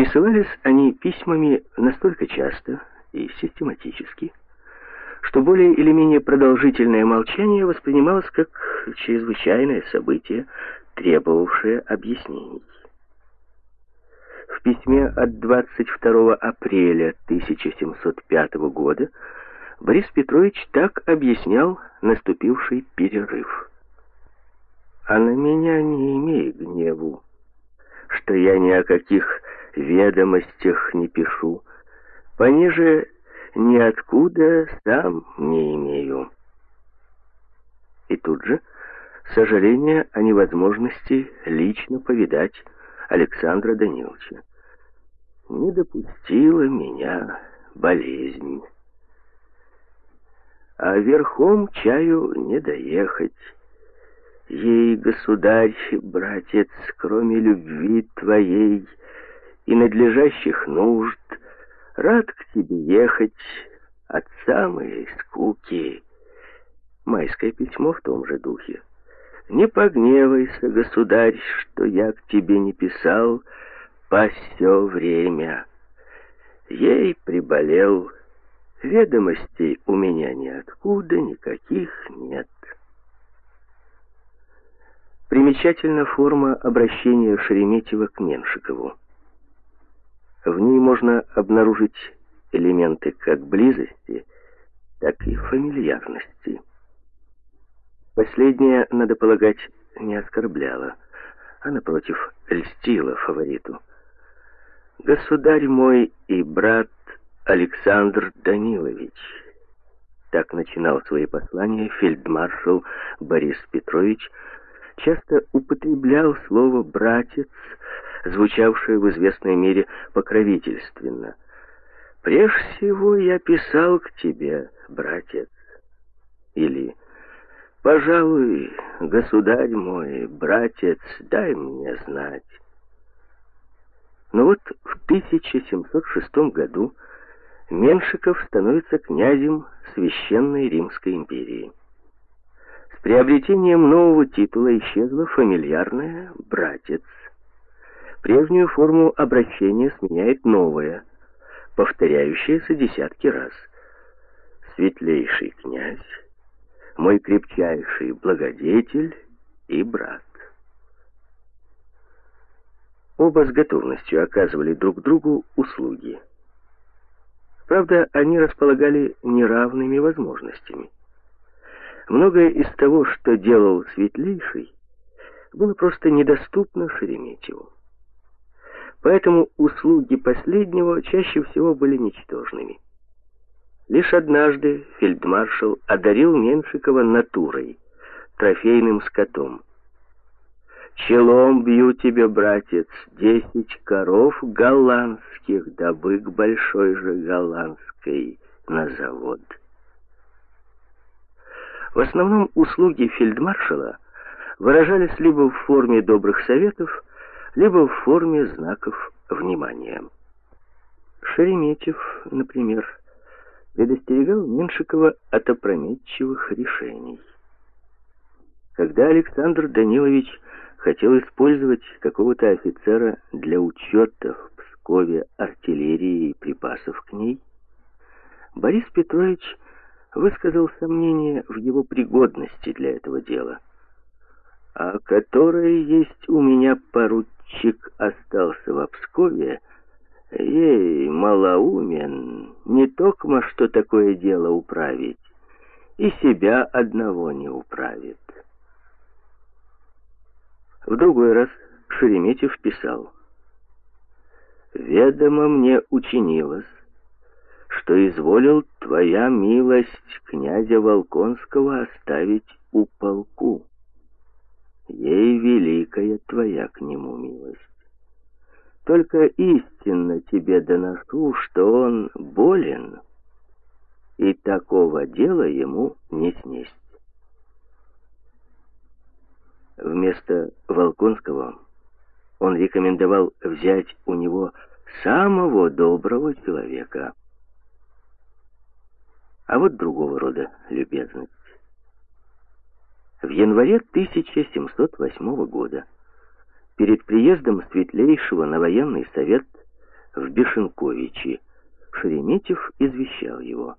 Пересылались они письмами настолько часто и систематически, что более или менее продолжительное молчание воспринималось как чрезвычайное событие, требовавшее объяснений. В письме от 22 апреля 1705 года Борис Петрович так объяснял наступивший перерыв. «А на меня не имей гневу, что я ни о каких ведомостях не пишу, пониже ниоткуда сам не имею». И тут же сожаление о невозможности лично повидать Александра Даниловича. Не допустила меня болезнь. А верхом чаю не доехать. Ей, государь, братец, кроме любви твоей и надлежащих нужд, рад к тебе ехать от самой скуки. Майское письмо в том же духе. Не погневайся, государь, что я к тебе не писал по все время. Ей приболел, ведомостей у меня ниоткуда никаких нет. Примечательна форма обращения Шереметьева к Меншикову. В ней можно обнаружить элементы как близости, так и фамильярности. Последняя, надо полагать, не оскорбляла, а, напротив, льстила фавориту. «Государь мой и брат Александр Данилович», так начинал свои послания фельдмаршал Борис Петрович, часто употреблял слово «братец», звучавшее в известной мере покровительственно. «Прежде всего я писал к тебе, братец», или Пожалуй, государь мой, братец, дай мне знать. Но вот в 1706 году Меншиков становится князем Священной Римской империи. Приобретением нового титула исчезла фамильярная «братец». Прежнюю форму обращения сменяет новая, повторяющаяся десятки раз. «Светлейший князь» мой крепчайший благодетель и брат. Оба с готовностью оказывали друг другу услуги. Правда, они располагали неравными возможностями. Многое из того, что делал Светлейший, было просто недоступно Шереметьеву. Поэтому услуги последнего чаще всего были ничтожными. Лишь однажды фельдмаршал одарил Меншикова натурой, трофейным скотом. «Челом бью тебе, братец, десять коров голландских, да бык большой же голландской на завод». В основном услуги фельдмаршала выражались либо в форме добрых советов, либо в форме знаков внимания. Шереметьев, например, предостерегал Меншикова от опрометчивых решений. Когда Александр Данилович хотел использовать какого-то офицера для учета в Пскове артиллерии и припасов к ней, Борис Петрович высказал сомнение в его пригодности для этого дела. «А который есть у меня поручик остался в Пскове, Ей, малоумен, не токмо что такое дело управить, и себя одного не управит. В другой раз Шереметьев писал, «Ведомо мне учинилось, что изволил твоя милость князя Волконского оставить у полку. Ей великая твоя к нему милость. Только истинно тебе доношу, что он болен, и такого дела ему не снесть. Вместо Волконского он рекомендовал взять у него самого доброго человека. А вот другого рода любезность. В январе 1708 года Перед приездом Светлейшего на военный совет в Бешенковичи. Шереметьев извещал его.